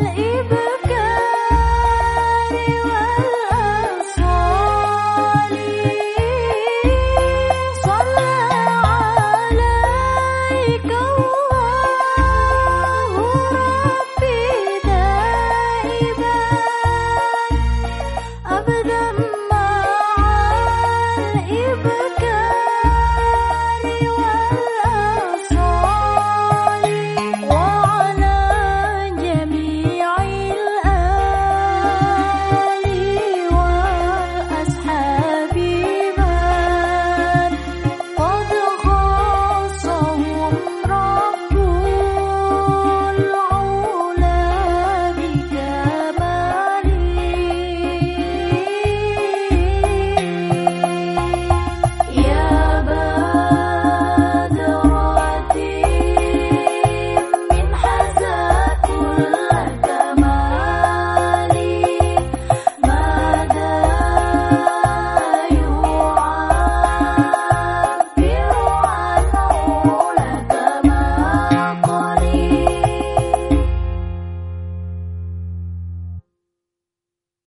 الإبر